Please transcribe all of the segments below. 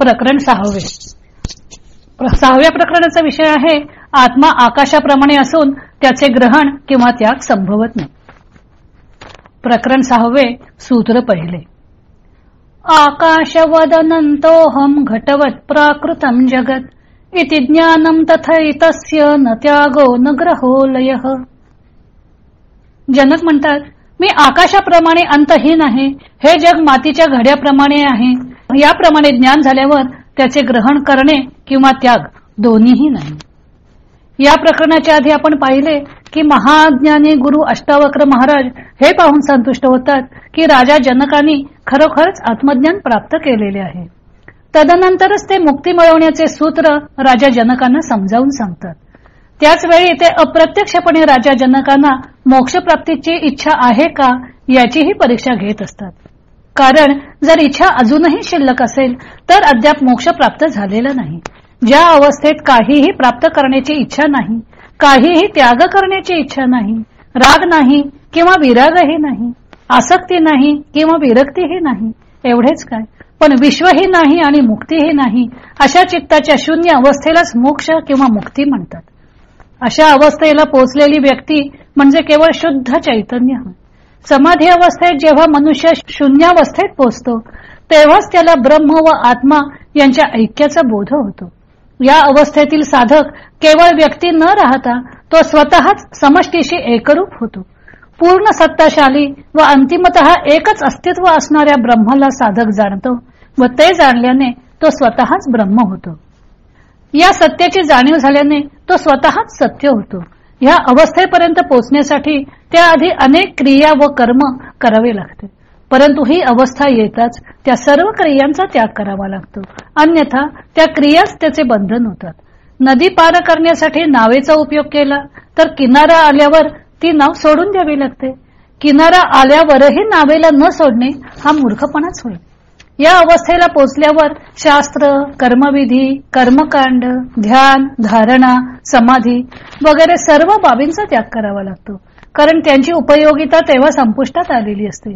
प्रकरण सहावे. सहाव्या प्रकरणाचा विषय आहे आत्मा आकाशाप्रमाणे असून त्याचे ग्रहण किंवा त्याग संभवत नाही. प्रकरण सहावे सूत्र पहिले. आकाशवदनंतोहम घटवत प्राकृतम जगत इति ज्ञानम तथैतस्य न त्यागो न ग्रहोलय. जनक म्हणतात मी आकाशाप्रमाणे अंतहीन आहे हे जग मातीच्या घड्याप्रमाणे आहे याप्रमाणे ज्ञान झाल्यावर त्याचे ग्रहण करणे किंवा त्याग दोन्हीही नाही. या प्रकरणाच्या आधी आपण पाहिले की महाज्ञानी गुरु अष्टावक्र महाराज हे पाहून संतुष्ट होतात की राजा जनकाने खरोखरच आत्मज्ञान प्राप्त केलेले आहे. तदनंतरच ते मुक्ती मिळवण्याचे सूत्र राजा जनकांना समजावून सांगतात. त्याच वेळी ते अप्रत्यक्षपणे राजा जनकांना मोक्षप्राप्तीची इच्छा आहे का याचीही परीक्षा घेत असतात. कारण जर इच्छा अजूनही शिल्लक असेल तर अद्याप मोक्ष प्राप्त झालेला नाही. ज्या अवस्थेत काहीही प्राप्त करण्याची इच्छा नाही काहीही त्याग करण्याची इच्छा नाही राग नाही किंवा विरागही नाही आसक्ती नाही किंवा विरक्तीही नाही एवढेच काय? पण विश्वही नाही आणि मुक्तीही नाही अशा चित्ताच्या शून्य अवस्थेलाच मोक्ष किंवा मुक्ती म्हणतात. अशा अवस्थेला पोचलेली व्यक्ती म्हणजे केवळ शुद्ध चैतन्य. समाधी अवस्थेत जेव्हा मनुष्य शून्यावस्थेत पोचतो तेव्हाच त्याला ब्रह्म व आत्मा यांच्या ऐक्याचा बोध होतो. या अवस्थेतील साधक केवळ व्यक्ती न राहता तो स्वतःच समष्टीशी एकरूप होतो. पूर्ण सत्ताशाली व अंतिमत एकच अस्तित्व असणाऱ्या ब्रह्माला साधक जाणतो व ते जाणल्याने तो स्वतःच ब्रह्म होतो. या सत्याची जाणीव झाल्याने तो स्वतःच सत्य होतो. या अवस्थेपर्यंत पोचण्यासाठी त्याआधी अनेक क्रिया व कर्म करावे लागते. परंतु ही अवस्था येताच त्या सर्व क्रियांचा त्याग करावा लागतो. अन्यथा त्या क्रियाच त्याचे बंधन होतात. नदी पार करण्यासाठी नावेचा उपयोग केला तर किनारा आल्यावर ती नाव सोडून द्यावी लागते. किनारा आल्यावरही नावेला न सोडणे हा मूर्खपणाच होईल या अवस्थेला पोचल्यावर शास्त्र कर्मविधी कर्मकांड ध्यान धारणा समाधी वगैरे सर्व बाबींचा त्याग करावा लागतो. कारण त्यांची उपयोगिता तेव्हा संपुष्टात आलेली असते.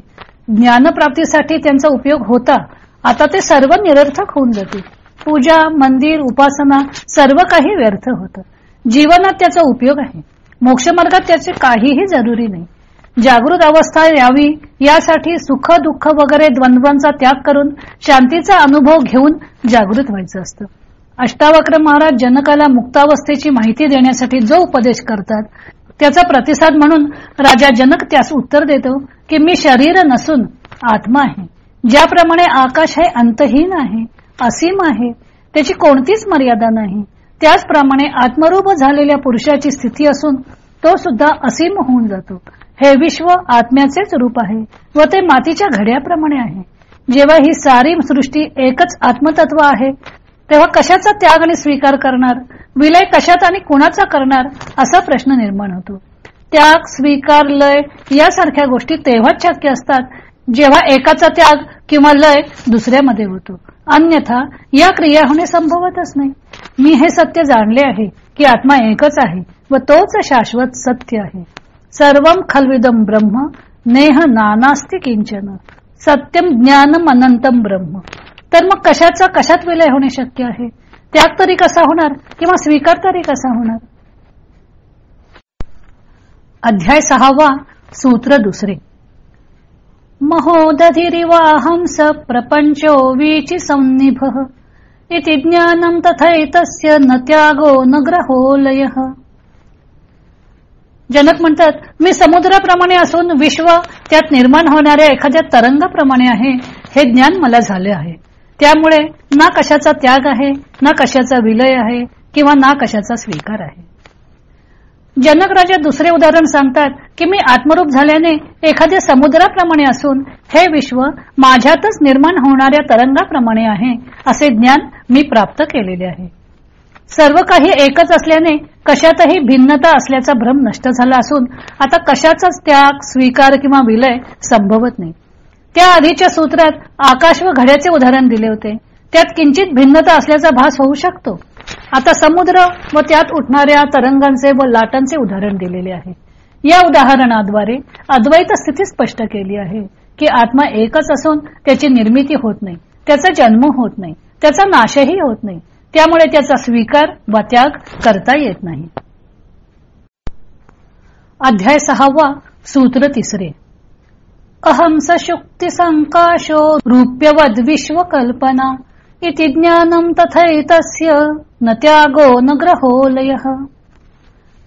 ज्ञानप्राप्तीसाठी त्यांचा उपयोग होता. आता ते सर्व निरर्थक होऊन जाते पूजा मंदिर उपासना सर्व काही व्यर्थ होतं. जीवनात त्याचा उपयोग आहे. मोक्षमार्गात त्याचे काहीही जरुरी नाही. जागृत अवस्था यावी यासाठी सुख दुःख वगैरे द्वंद्वांचा त्याग करून शांतीचा अनुभव घेऊन जागृत व्हायचं असतं. अष्टावक्र महाराज जनकाला मुक्तावस्थेची माहिती देण्यासाठी जो उपदेश करतात त्याचा प्रतिसाद म्हणून राजा जनक त्यास उत्तर देतो की मी शरीर नसून आत्मा आहे. ज्याप्रमाणे आकाश हे अंतहीन आहे असीम आहे त्याची कोणतीच मर्यादा नाही. त्याचप्रमाणे आत्मरूप झालेल्या पुरुषाची स्थिती असून तो सुद्धा असीम होऊन जातो. हे विश्व आत्म्याचेच रूप आहे व ते मातीच्या घड्याप्रमाणे आहे. जेव्हा ही सारी सृष्टी एकच आत्मतत्व आहे तेव्हा कशाचा त्याग आणि स्वीकार करणार? विलय कशात आणि कुणाचा करणार? असा प्रश्न निर्माण होतो. त्याग स्वीकार लय यासारख्या गोष्टी तेव्हाच शक्य असतात जेव्हा एकाचा त्याग किंवा लय दुसऱ्यामध्ये होतो. अन्यथा या क्रिया होणे संभवतच नाही. मी हे सत्य जाणले आहे की आत्मा एकच आहे. व तोच शाश्वत सत्य आहे. सर्व खलविदम ब्रह्म नेह नानास्ति किंचन. सत्यम ज्ञानम अनंतम ब्रह्म. तर मग कशाचा कशात विलय होणे शक्य आहे? त्याग तरी कसा होणार? किंवा स्वीकार तरी कसा होणार? अध्याय सहावा सूत्र दुसरे. महोदधिरिवाहं स प्रपंचो वीचि संनिभ. इति ज्ञानं तथैतस्य न त्यागो न ग्रहोलयः. जनक म्हणतात मी समुद्राप्रमाणे असून विश्व त्यात निर्माण होणाऱ्या एखाद्या तरंगाप्रमाणे आहे. हे ज्ञान मला झाले आहे. त्यामुळे ना कशाचा त्याग आहे ना कशाचा विलय आहे किंवा ना कशाचा स्वीकार आहे. जनक राजा दुसरे उदाहरण सांगतात की मी आत्मरूप झाल्याने एखाद्या समुद्राप्रमाणे असून हे विश्व माझ्यातच निर्माण होणाऱ्या तरंगाप्रमाणे आहे असे ज्ञान मी प्राप्त केलेले आहे. सर्व काही एकच असल्याने कशातही भिन्नता असल्याचा भ्रम नष्ट झाला असून आता कशाचाच त्याग स्वीकार किंवा विलय संभवत नाही. त्या आधीच्या सूत्रात आकाश व घड्याचे उदाहरण दिले होते. त्यात किंचित भिन्नता असल्याचा भास होऊ शकतो. आता समुद्र व त्यात उठणाऱ्या तरंगांचे व लाटांचे उदाहरण दिलेले आहे. या उदाहरणाद्वारे अद्वैत स्थिती स्पष्ट केली आहे की आत्मा एकच असून त्याची निर्मिती होत नाही त्याचा जन्म होत नाही त्याचा नाशही होत नाही त्यामुळे त्याचा स्वीकार वा त्याग करता येत नाही. अध्याय सहावा सूत्र तिसरे. अहम शुक्ती संकाशो रूप्यवद विश्वकल्पना इति ज्ञानम तथैतस्य न त्यागो न ग्रहोलय.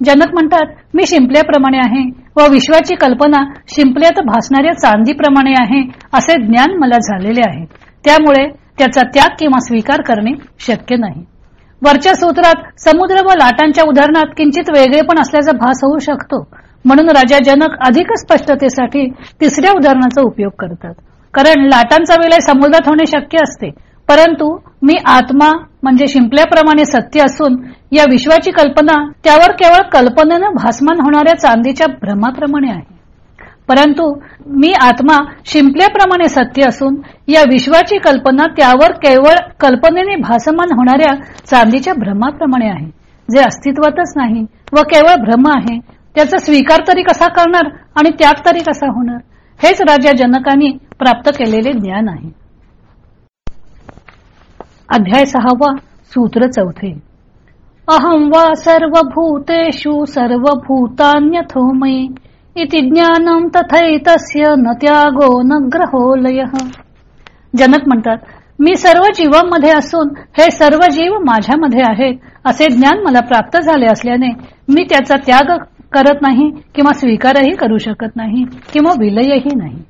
जनक म्हणतात मी शिंपल्याप्रमाणे आहे व विश्वाची कल्पना शिंपल्यात भासणाऱ्या चांदीप्रमाणे आहे असे ज्ञान मला झालेले आहे. त्यामुळे त्याचा त्याग किंवा स्वीकार करणे शक्य नाही. वरच्या सूत्रात समुद्र व लाटांच्या उदाहरणात किंचित वेगळेपण असल्याचा भास होऊ शकतो. म्हणून राजा जनक अधिक स्पष्टतेसाठी तिसऱ्या उदाहरणाचा उपयोग करतात. कारण लाटांचा विलय समुद्रात होणे शक्य असते. परंतु मी आत्मा म्हणजे शिंपल्याप्रमाणे सत्य असून या विश्वाची कल्पना त्यावर केवळ कल्पनेनं भासमान होणाऱ्या चांदीच्या भ्रमाप्रमाणे आहे. परंतु मी आत्मा शिंपल्याप्रमाणे सत्य असून या विश्वाची कल्पना त्यावर केवळ कल्पनेने भासमान होणाऱ्या चांदीच्या भ्रमाप्रमाणे आहे जे अस्तित्वातच नाही व केवळ भ्रम आहे. त्याचा स्वीकार तरी कसा करणार आणि त्याग तरी कसा होणार हेच राजा जनकांनी प्राप्त केलेले ज्ञान आहे. अध्याय सहावा सूत्र चौथे. अहम वा सर्व भूतेषु सर्व भूतान्यथो मयी इति ज्ञानम तथैतस्य न त्यागो न ग्रहोलय. जनक म्हणतात मी सर्व जीवांमध्ये असून हे सर्व जीव माझ्यामध्ये आहेत. असे ज्ञान मला प्राप्त झाले असल्याने मी त्याचा त्याग करत नाही किंवा स्वीकारही करू शकत नाही किंवा विलयही नाही.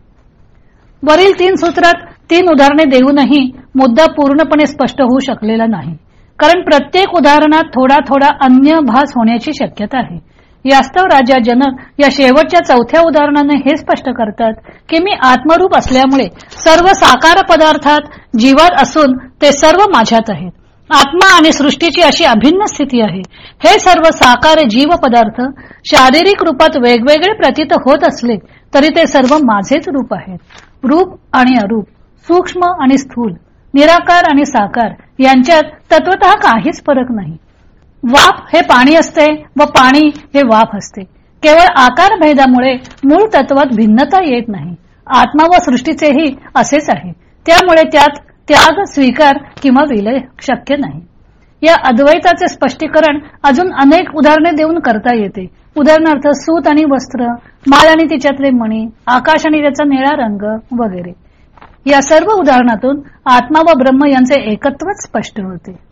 वरील तीन सूत्रात तीन उदाहरणे देऊनही मुद्दा पूर्णपणे स्पष्ट होऊ शकलेला नाही. कारण प्रत्येक उदाहरणात थोडा थोडा अन्य भास होण्याची शक्यता आहे. यास्तव राजा जनक या शेवटच्या चौथ्या उदाहरणाने हे स्पष्ट करतात की मी आत्मरूप असल्यामुळे सर्व साकार पदार्थात जीवात असून ते सर्व माझ्यात आहेत. आत्मा आणि सृष्टीची अशी अभिन्न स्थिती आहे. हे सर्व साकार जीव पदार्थ शारीरिक रूपात वेगवेगळे प्रतीत होत असले तरी ते सर्व माझेच रूप आहेत. रूप आणि अरूप सूक्ष्म आणि स्थूल निराकार आणि साकार यांच्यात तत्वत काहीच फरक नाही. वाफ हे पाणी असते व पाणी हे वाफ असते. केवळ आकार भेदामुळे मूळ तत्वात भिन्नता येत नाही. आत्मा व सृष्टीचेही असेच आहे. त्यामुळे त्यात त्याग स्वीकार किंवा विलय शक्य नाही. या अद्वैताचे स्पष्टीकरण अजून अनेक उदाहरणे देऊन करता येते. उदाहरणार्थ सूत आणि वस्त्र माळ आणि तिच्यातले मणी आकाश आणि त्याचा निळा रंग वगैरे. या सर्व उदाहरणातून आत्मा व ब्रह्म यांचे एकत्वच स्पष्ट होते.